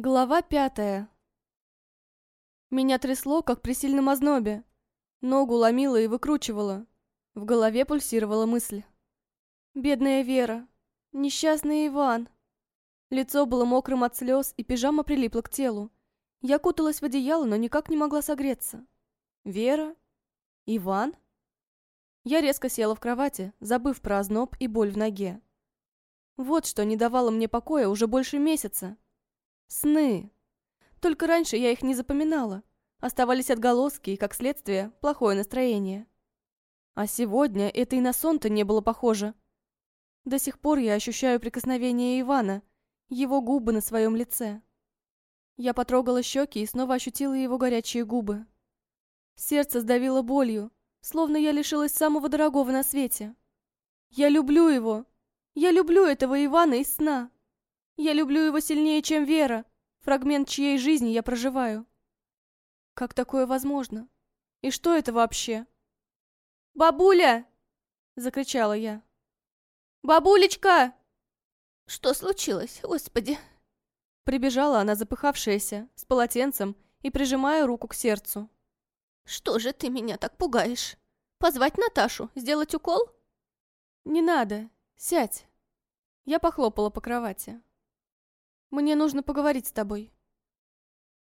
Глава пятая. Меня трясло, как при сильном ознобе. Ногу ломило и выкручивало. В голове пульсировала мысль. Бедная Вера. Несчастный Иван. Лицо было мокрым от слез, и пижама прилипла к телу. Я куталась в одеяло, но никак не могла согреться. Вера? Иван? Я резко села в кровати, забыв про озноб и боль в ноге. Вот что не давало мне покоя уже больше месяца. Сны. Только раньше я их не запоминала. Оставались отголоски и, как следствие, плохое настроение. А сегодня это и на сон-то не было похоже. До сих пор я ощущаю прикосновение Ивана, его губы на своем лице. Я потрогала щеки и снова ощутила его горячие губы. Сердце сдавило болью, словно я лишилась самого дорогого на свете. Я люблю его. Я люблю этого Ивана из сна. Я люблю его сильнее, чем Вера, фрагмент чьей жизни я проживаю. Как такое возможно? И что это вообще? «Бабуля!» — закричала я. «Бабулечка!» «Что случилось, господи?» Прибежала она запыхавшаяся, с полотенцем и прижимая руку к сердцу. «Что же ты меня так пугаешь? Позвать Наташу, сделать укол?» «Не надо. Сядь». Я похлопала по кровати. Мне нужно поговорить с тобой.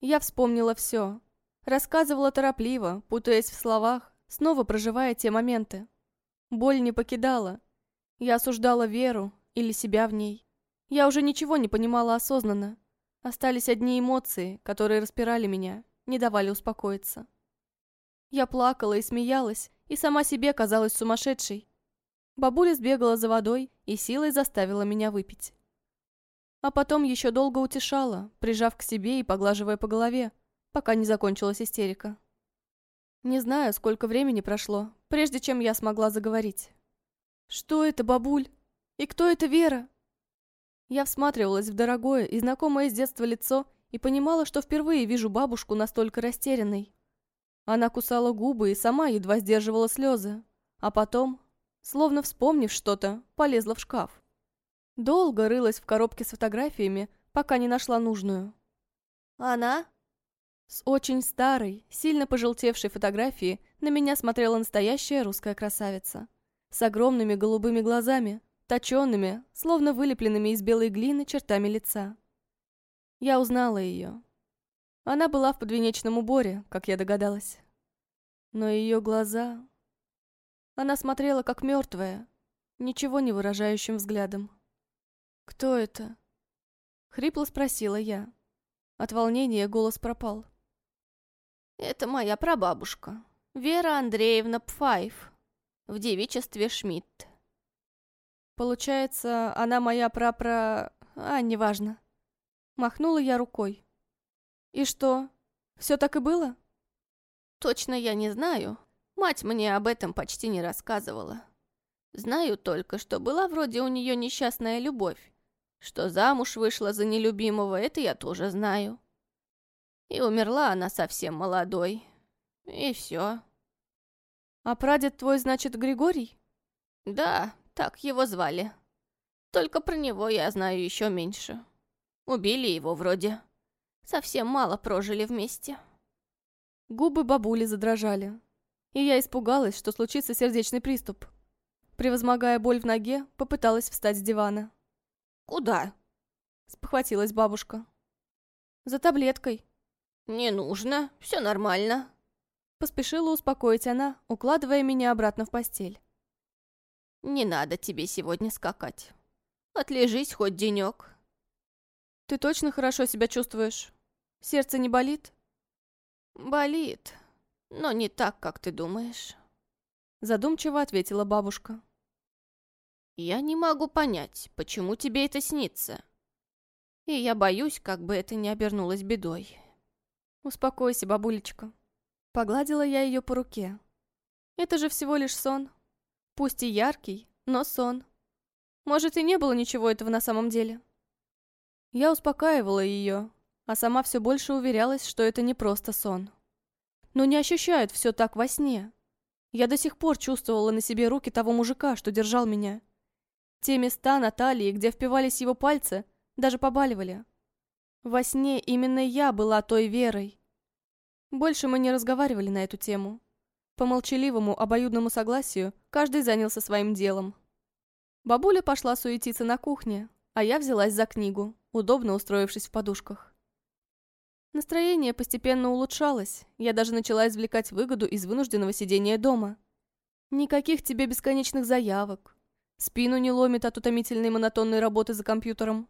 Я вспомнила все. Рассказывала торопливо, путаясь в словах, снова проживая те моменты. Боль не покидала. Я осуждала веру или себя в ней. Я уже ничего не понимала осознанно. Остались одни эмоции, которые распирали меня, не давали успокоиться. Я плакала и смеялась, и сама себе казалась сумасшедшей. Бабуля сбегала за водой и силой заставила меня выпить. А потом еще долго утешала, прижав к себе и поглаживая по голове, пока не закончилась истерика. Не знаю, сколько времени прошло, прежде чем я смогла заговорить. «Что это, бабуль? И кто это Вера?» Я всматривалась в дорогое и знакомое с детства лицо и понимала, что впервые вижу бабушку настолько растерянной. Она кусала губы и сама едва сдерживала слезы, а потом, словно вспомнив что-то, полезла в шкаф. Долго рылась в коробке с фотографиями, пока не нашла нужную. «Она?» С очень старой, сильно пожелтевшей фотографии на меня смотрела настоящая русская красавица. С огромными голубыми глазами, точенными, словно вылепленными из белой глины чертами лица. Я узнала ее. Она была в подвенечном уборе, как я догадалась. Но ее глаза... Она смотрела как мертвая, ничего не выражающим взглядом. «Кто это?» Хрипло спросила я. От волнения голос пропал. «Это моя прабабушка, Вера Андреевна Пфайф, в девичестве Шмидт». «Получается, она моя прапра... А, неважно». Махнула я рукой. «И что, все так и было?» «Точно я не знаю. Мать мне об этом почти не рассказывала. Знаю только, что была вроде у нее несчастная любовь, что замуж вышла за нелюбимого, это я тоже знаю. И умерла она совсем молодой. И все. А прадед твой, значит, Григорий? Да, так его звали. Только про него я знаю еще меньше. Убили его вроде. Совсем мало прожили вместе. Губы бабули задрожали. И я испугалась, что случится сердечный приступ. Превозмогая боль в ноге, попыталась встать с дивана. «Куда?» — спохватилась бабушка. «За таблеткой». «Не нужно, все нормально». Поспешила успокоить она, укладывая меня обратно в постель. «Не надо тебе сегодня скакать. Отлежись хоть денек». «Ты точно хорошо себя чувствуешь? Сердце не болит?» «Болит, но не так, как ты думаешь», — задумчиво ответила бабушка. Я не могу понять, почему тебе это снится. И я боюсь, как бы это не обернулось бедой. Успокойся, бабулечка. Погладила я ее по руке. Это же всего лишь сон. Пусть и яркий, но сон. Может, и не было ничего этого на самом деле. Я успокаивала ее, а сама все больше уверялась, что это не просто сон. Но не ощущают все так во сне. Я до сих пор чувствовала на себе руки того мужика, что держал меня. Те места на талии, где впивались его пальцы, даже побаливали. Во сне именно я была той Верой. Больше мы не разговаривали на эту тему. По молчаливому обоюдному согласию каждый занялся своим делом. Бабуля пошла суетиться на кухне, а я взялась за книгу, удобно устроившись в подушках. Настроение постепенно улучшалось, я даже начала извлекать выгоду из вынужденного сидения дома. Никаких тебе бесконечных заявок. Спину не ломит от утомительной монотонной работы за компьютером.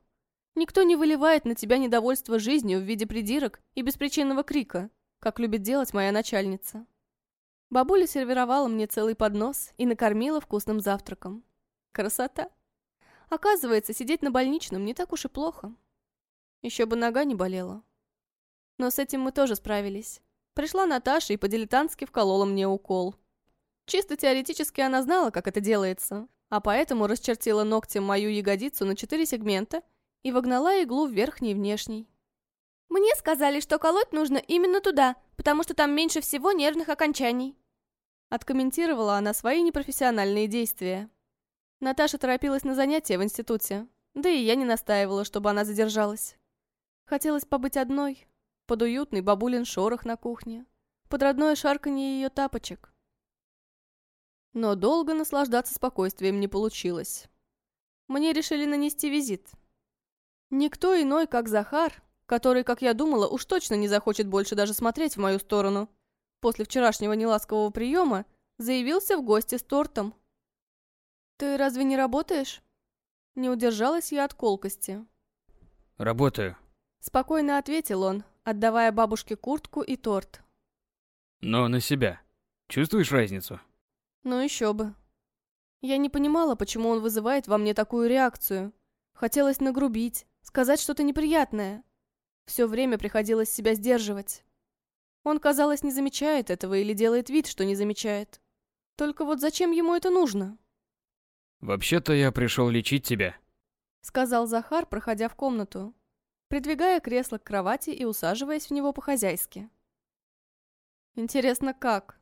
Никто не выливает на тебя недовольство жизнью в виде придирок и беспричинного крика, как любит делать моя начальница. Бабуля сервировала мне целый поднос и накормила вкусным завтраком. Красота! Оказывается, сидеть на больничном не так уж и плохо. Еще бы нога не болела. Но с этим мы тоже справились. Пришла Наташа и по-дилетантски вколола мне укол. Чисто теоретически она знала, как это делается, а поэтому расчертила ногтем мою ягодицу на четыре сегмента и вогнала иглу в верхний и внешний. «Мне сказали, что колоть нужно именно туда, потому что там меньше всего нервных окончаний». Откомментировала она свои непрофессиональные действия. Наташа торопилась на занятия в институте, да и я не настаивала, чтобы она задержалась. Хотелось побыть одной, под уютный бабулин шорох на кухне, под родное шарканье ее тапочек. Но долго наслаждаться спокойствием не получилось. Мне решили нанести визит. Никто иной, как Захар, который, как я думала, уж точно не захочет больше даже смотреть в мою сторону, после вчерашнего неласкового приема, заявился в гости с тортом. «Ты разве не работаешь?» Не удержалась я от колкости. «Работаю», — спокойно ответил он, отдавая бабушке куртку и торт. «Но на себя. Чувствуешь разницу?» «Ну еще бы». Я не понимала, почему он вызывает во мне такую реакцию. Хотелось нагрубить, сказать что-то неприятное. Все время приходилось себя сдерживать. Он, казалось, не замечает этого или делает вид, что не замечает. Только вот зачем ему это нужно? «Вообще-то я пришел лечить тебя», — сказал Захар, проходя в комнату придвигая кресло к кровати и усаживаясь в него по-хозяйски. Интересно, как?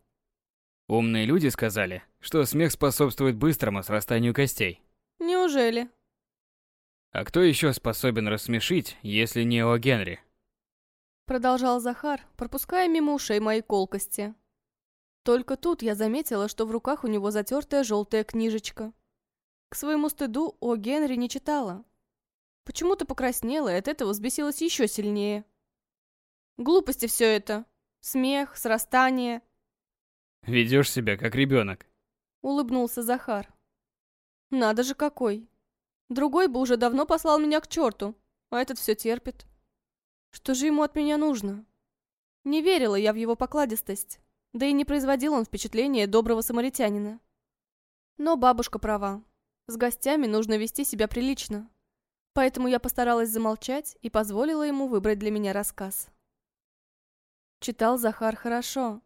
Умные люди сказали, что смех способствует быстрому срастанию костей. Неужели? А кто еще способен рассмешить, если не О. Генри? Продолжал Захар, пропуская мимо ушей мои колкости. Только тут я заметила, что в руках у него затертая желтая книжечка. К своему стыду О. Генри не читала, Почему-то покраснела и от этого взбесилась еще сильнее. Глупости все это. Смех, срастание. Ведешь себя как ребенок. Улыбнулся Захар. Надо же какой. Другой бы уже давно послал меня к черту, а этот все терпит. Что же ему от меня нужно? Не верила я в его покладистость, да и не производил он впечатления доброго самаритянина. Но бабушка права. С гостями нужно вести себя прилично. Поэтому я постаралась замолчать и позволила ему выбрать для меня рассказ. Читал Захар хорошо.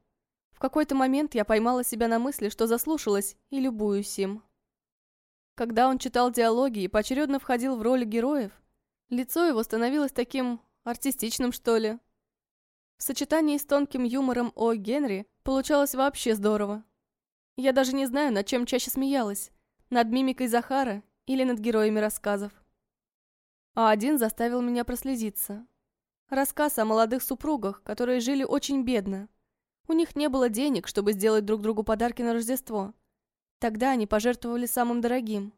Какой-то момент я поймала себя на мысли, что заслушалась и любуюсь им. Когда он читал диалоги и поочередно входил в роли героев, лицо его становилось таким артистичным, что ли. В сочетании с тонким юмором О. Генри получалось вообще здорово. Я даже не знаю, над чем чаще смеялась, над мимикой Захара или над героями рассказов а один заставил меня прослезиться. Рассказ о молодых супругах, которые жили очень бедно. У них не было денег, чтобы сделать друг другу подарки на Рождество. Тогда они пожертвовали самым дорогим.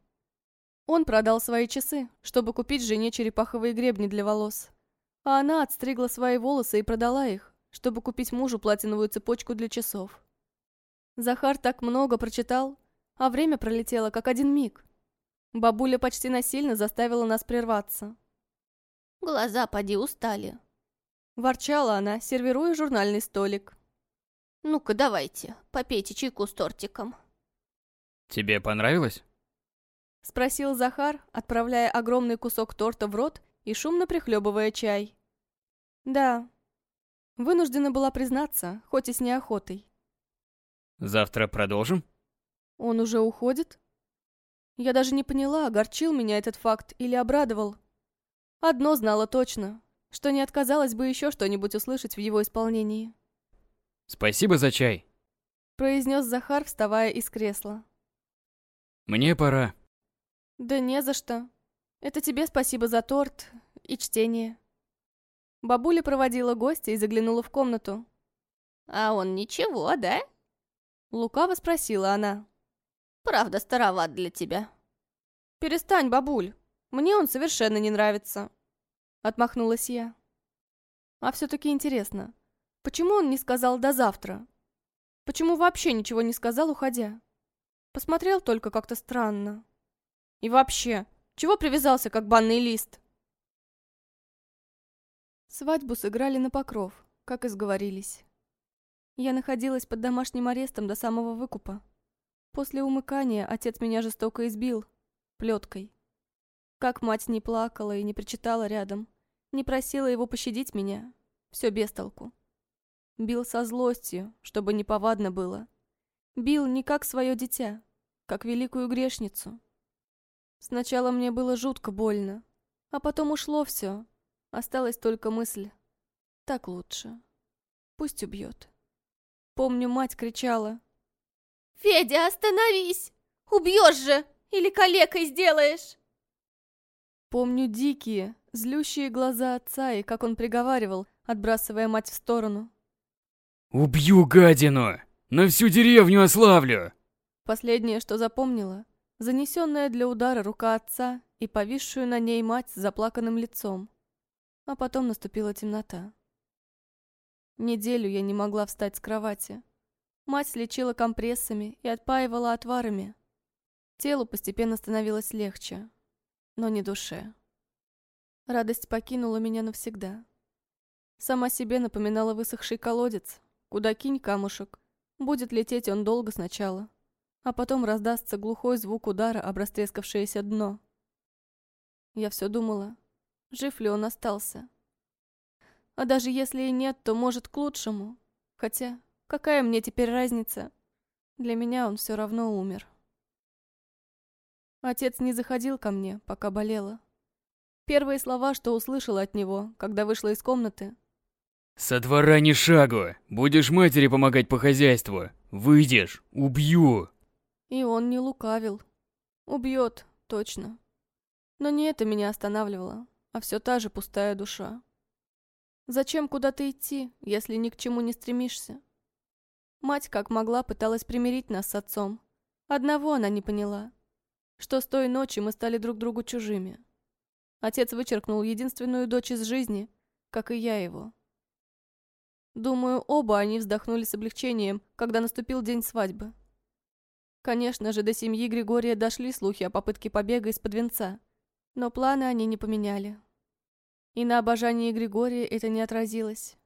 Он продал свои часы, чтобы купить жене черепаховые гребни для волос. А она отстригла свои волосы и продала их, чтобы купить мужу платиновую цепочку для часов. Захар так много прочитал, а время пролетело как один миг. Бабуля почти насильно заставила нас прерваться. «Глаза поди устали», — ворчала она, сервируя журнальный столик. «Ну-ка, давайте, попейте чайку с тортиком». «Тебе понравилось?» — спросил Захар, отправляя огромный кусок торта в рот и шумно прихлебывая чай. «Да». Вынуждена была признаться, хоть и с неохотой. «Завтра продолжим?» «Он уже уходит?» Я даже не поняла, огорчил меня этот факт или обрадовал. Одно знала точно, что не отказалась бы еще что-нибудь услышать в его исполнении. «Спасибо за чай», — произнес Захар, вставая из кресла. «Мне пора». «Да не за что. Это тебе спасибо за торт и чтение». Бабуля проводила гостя и заглянула в комнату. «А он ничего, да?» Лукаво спросила она. «Правда, староват для тебя». «Перестань, бабуль. Мне он совершенно не нравится». Отмахнулась я. А все-таки интересно, почему он не сказал до завтра? Почему вообще ничего не сказал, уходя? Посмотрел только как-то странно. И вообще, чего привязался, как банный лист? Свадьбу сыграли на покров, как и сговорились. Я находилась под домашним арестом до самого выкупа. После умыкания отец меня жестоко избил, плеткой. Как мать не плакала и не причитала рядом, не просила его пощадить меня, все без толку. Бил со злостью, чтобы неповадно было. Бил не как свое дитя, как великую грешницу. Сначала мне было жутко больно, а потом ушло все, Осталась только мысль. Так лучше. Пусть убьет. Помню, мать кричала. «Федя, остановись! Убьешь же! Или калекой сделаешь!» Помню дикие, злющие глаза отца и как он приговаривал, отбрасывая мать в сторону. «Убью гадину! На всю деревню ославлю!» Последнее, что запомнила, занесенная для удара рука отца и повисшую на ней мать с заплаканным лицом. А потом наступила темнота. Неделю я не могла встать с кровати. Мать лечила компрессами и отпаивала отварами. Телу постепенно становилось легче, но не душе. Радость покинула меня навсегда. Сама себе напоминала высохший колодец, куда кинь камушек. Будет лететь он долго сначала, а потом раздастся глухой звук удара об растрескавшееся дно. Я все думала, жив ли он остался. А даже если и нет, то может к лучшему. Хотя, какая мне теперь разница? Для меня он все равно умер. Отец не заходил ко мне, пока болела. Первые слова, что услышала от него, когда вышла из комнаты. «Со двора ни шагу! Будешь матери помогать по хозяйству! Выйдешь! Убью!» И он не лукавил. Убьет, точно. Но не это меня останавливало а все та же пустая душа. Зачем куда-то идти, если ни к чему не стремишься? Мать как могла пыталась примирить нас с отцом. Одного она не поняла, что с той ночи мы стали друг другу чужими. Отец вычеркнул единственную дочь из жизни, как и я его. Думаю, оба они вздохнули с облегчением, когда наступил день свадьбы. Конечно же, до семьи Григория дошли слухи о попытке побега из-под венца – но планы они не поменяли. И на обожании Григория это не отразилось.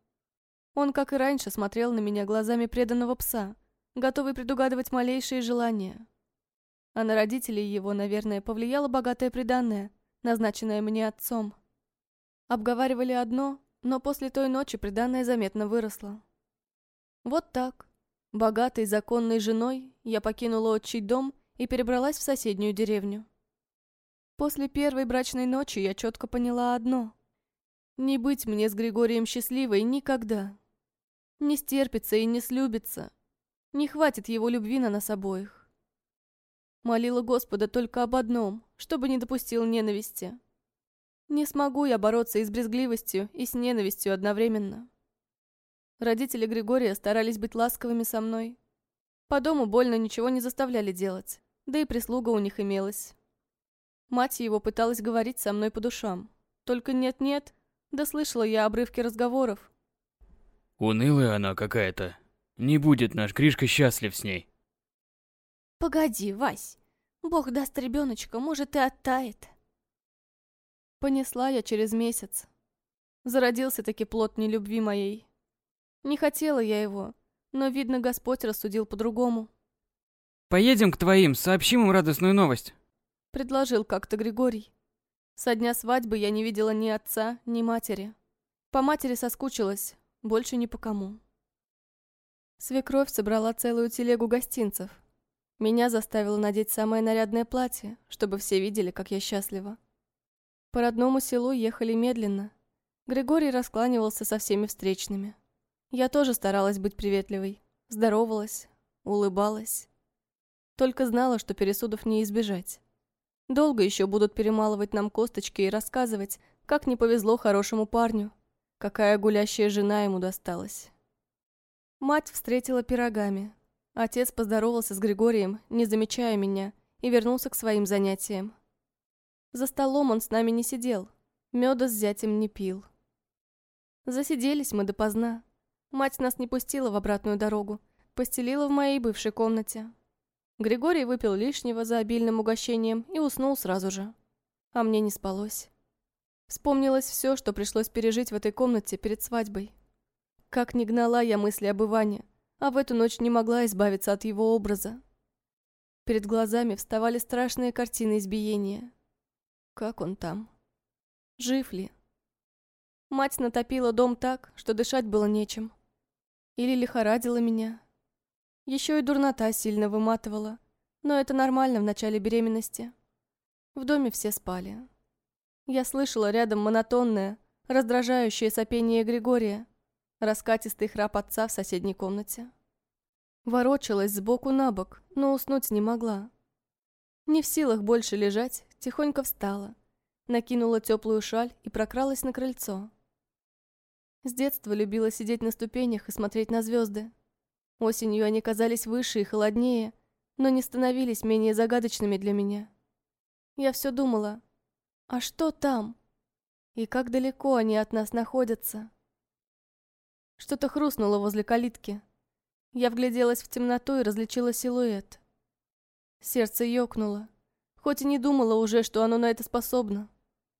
Он, как и раньше, смотрел на меня глазами преданного пса, готовый предугадывать малейшие желания. А на родителей его, наверное, повлияло богатое приданное, назначенное мне отцом. Обговаривали одно, но после той ночи приданное заметно выросло. Вот так. Богатой законной женой я покинула отчий дом и перебралась в соседнюю деревню. После первой брачной ночи я четко поняла одно. Не быть мне с Григорием счастливой никогда. Не стерпится и не слюбится. Не хватит его любви на нас обоих. Молила Господа только об одном, чтобы не допустил ненависти. Не смогу я бороться и с брезгливостью, и с ненавистью одновременно. Родители Григория старались быть ласковыми со мной. По дому больно ничего не заставляли делать, да и прислуга у них имелась. Мать его пыталась говорить со мной по душам. Только нет-нет, да слышала я обрывки разговоров. Унылая она какая-то. Не будет наш Гришка счастлив с ней. Погоди, Вась. Бог даст ребеночка, может и оттает. Понесла я через месяц. Зародился таки плод нелюбви моей. Не хотела я его, но, видно, Господь рассудил по-другому. Поедем к твоим, сообщим им радостную новость. Предложил как-то Григорий. Со дня свадьбы я не видела ни отца, ни матери. По матери соскучилась, больше ни по кому. Свекровь собрала целую телегу гостинцев. Меня заставила надеть самое нарядное платье, чтобы все видели, как я счастлива. По родному селу ехали медленно. Григорий раскланивался со всеми встречными. Я тоже старалась быть приветливой. Здоровалась, улыбалась. Только знала, что пересудов не избежать. Долго еще будут перемалывать нам косточки и рассказывать, как не повезло хорошему парню, какая гулящая жена ему досталась. Мать встретила пирогами. Отец поздоровался с Григорием, не замечая меня, и вернулся к своим занятиям. За столом он с нами не сидел, меда с зятем не пил. Засиделись мы допоздна. Мать нас не пустила в обратную дорогу, постелила в моей бывшей комнате. Григорий выпил лишнего за обильным угощением и уснул сразу же. А мне не спалось. Вспомнилось все, что пришлось пережить в этой комнате перед свадьбой. Как не гнала я мысли об Иване, а в эту ночь не могла избавиться от его образа. Перед глазами вставали страшные картины избиения. Как он там? Жив ли? Мать натопила дом так, что дышать было нечем. Или лихорадила меня, еще и дурнота сильно выматывала, но это нормально в начале беременности. В доме все спали. Я слышала рядом монотонное, раздражающее сопение Григория, раскатистый храп отца в соседней комнате. Ворочалась сбоку на бок, но уснуть не могла. Не в силах больше лежать, тихонько встала, накинула теплую шаль и прокралась на крыльцо. С детства любила сидеть на ступенях и смотреть на звезды. Осенью они казались выше и холоднее, но не становились менее загадочными для меня. Я все думала, а что там? И как далеко они от нас находятся? Что-то хрустнуло возле калитки. Я вгляделась в темноту и различила силуэт. Сердце ёкнуло, хоть и не думала уже, что оно на это способно.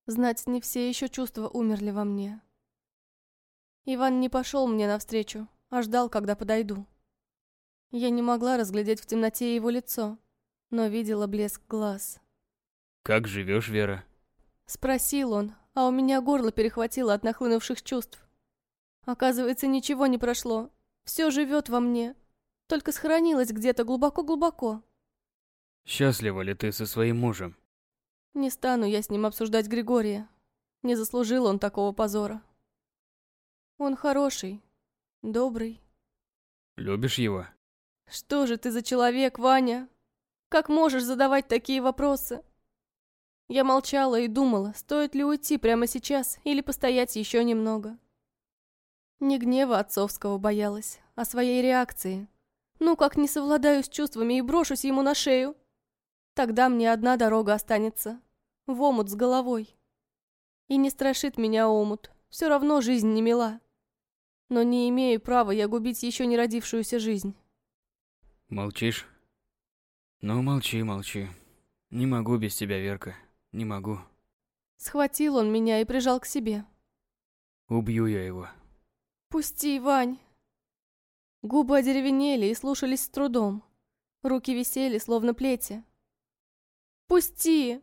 Знать не все еще чувства умерли во мне. Иван не пошел мне навстречу, а ждал, когда подойду. Я не могла разглядеть в темноте его лицо, но видела блеск глаз. «Как живешь, Вера?» Спросил он, а у меня горло перехватило от нахлынувших чувств. Оказывается, ничего не прошло. Все живет во мне. Только схоронилось где-то глубоко-глубоко. Счастлива ли ты со своим мужем? Не стану я с ним обсуждать Григория. Не заслужил он такого позора. Он хороший, добрый. Любишь его? Что же ты за человек, Ваня? Как можешь задавать такие вопросы? Я молчала и думала, стоит ли уйти прямо сейчас или постоять еще немного. Не гнева отцовского боялась, а своей реакции. Ну, как не совладаю с чувствами и брошусь ему на шею? Тогда мне одна дорога останется. В омут с головой. И не страшит меня омут. Все равно жизнь не мила. Но не имею права я губить еще не родившуюся жизнь. Молчишь? Ну, молчи, молчи. Не могу без тебя, Верка. Не могу. Схватил он меня и прижал к себе. Убью я его. Пусти, Вань. Губы одеревенели и слушались с трудом. Руки висели, словно плети. «Пусти!»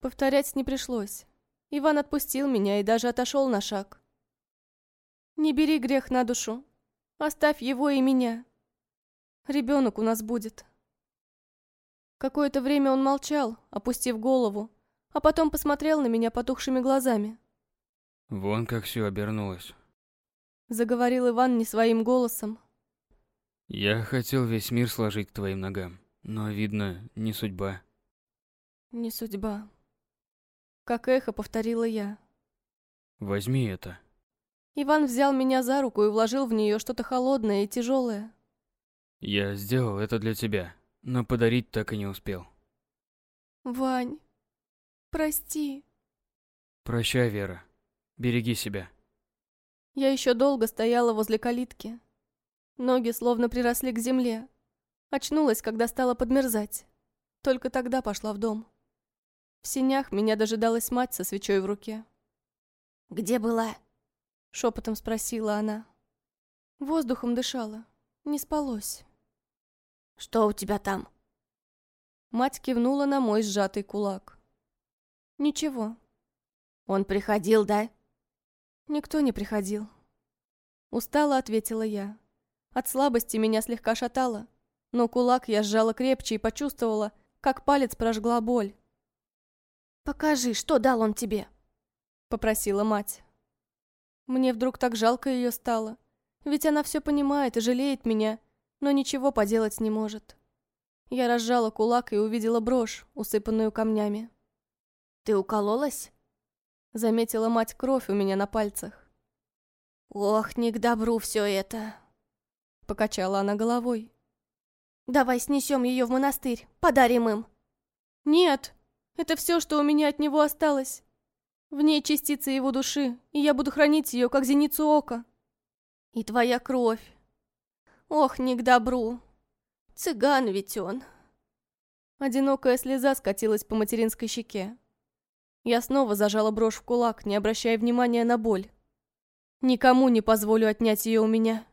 Повторять не пришлось. Иван отпустил меня и даже отошел на шаг. «Не бери грех на душу. Оставь его и меня. Ребенок у нас будет. Какое-то время он молчал, опустив голову, а потом посмотрел на меня потухшими глазами. Вон как все обернулось. Заговорил Иван не своим голосом. Я хотел весь мир сложить к твоим ногам, но, видно, не судьба. Не судьба. Как эхо повторила я. Возьми это. Иван взял меня за руку и вложил в нее что-то холодное и тяжелое. Я сделал это для тебя, но подарить так и не успел. Вань, прости. Прощай, Вера. Береги себя. Я еще долго стояла возле калитки. Ноги словно приросли к земле. Очнулась, когда стала подмерзать. Только тогда пошла в дом. В синях меня дожидалась мать со свечой в руке. «Где была?» Шепотом спросила она. Воздухом дышала. Не спалось. Что у тебя там?» Мать кивнула на мой сжатый кулак. «Ничего». «Он приходил, да?» «Никто не приходил». Устала, ответила я. От слабости меня слегка шатало, но кулак я сжала крепче и почувствовала, как палец прожгла боль. «Покажи, что дал он тебе?» — попросила мать. Мне вдруг так жалко ее стало, ведь она все понимает и жалеет меня, но ничего поделать не может. Я разжала кулак и увидела брошь, усыпанную камнями. «Ты укололась?» Заметила мать кровь у меня на пальцах. Ох, не к добру все это. Покачала она головой. Давай снесем ее в монастырь, подарим им. Нет, это все, что у меня от него осталось. В ней частица его души, и я буду хранить ее, как зеницу ока. И твоя кровь. Ох, не к добру. Цыган ведь он. Одинокая слеза скатилась по материнской щеке. Я снова зажала брошь в кулак, не обращая внимания на боль. Никому не позволю отнять ее у меня.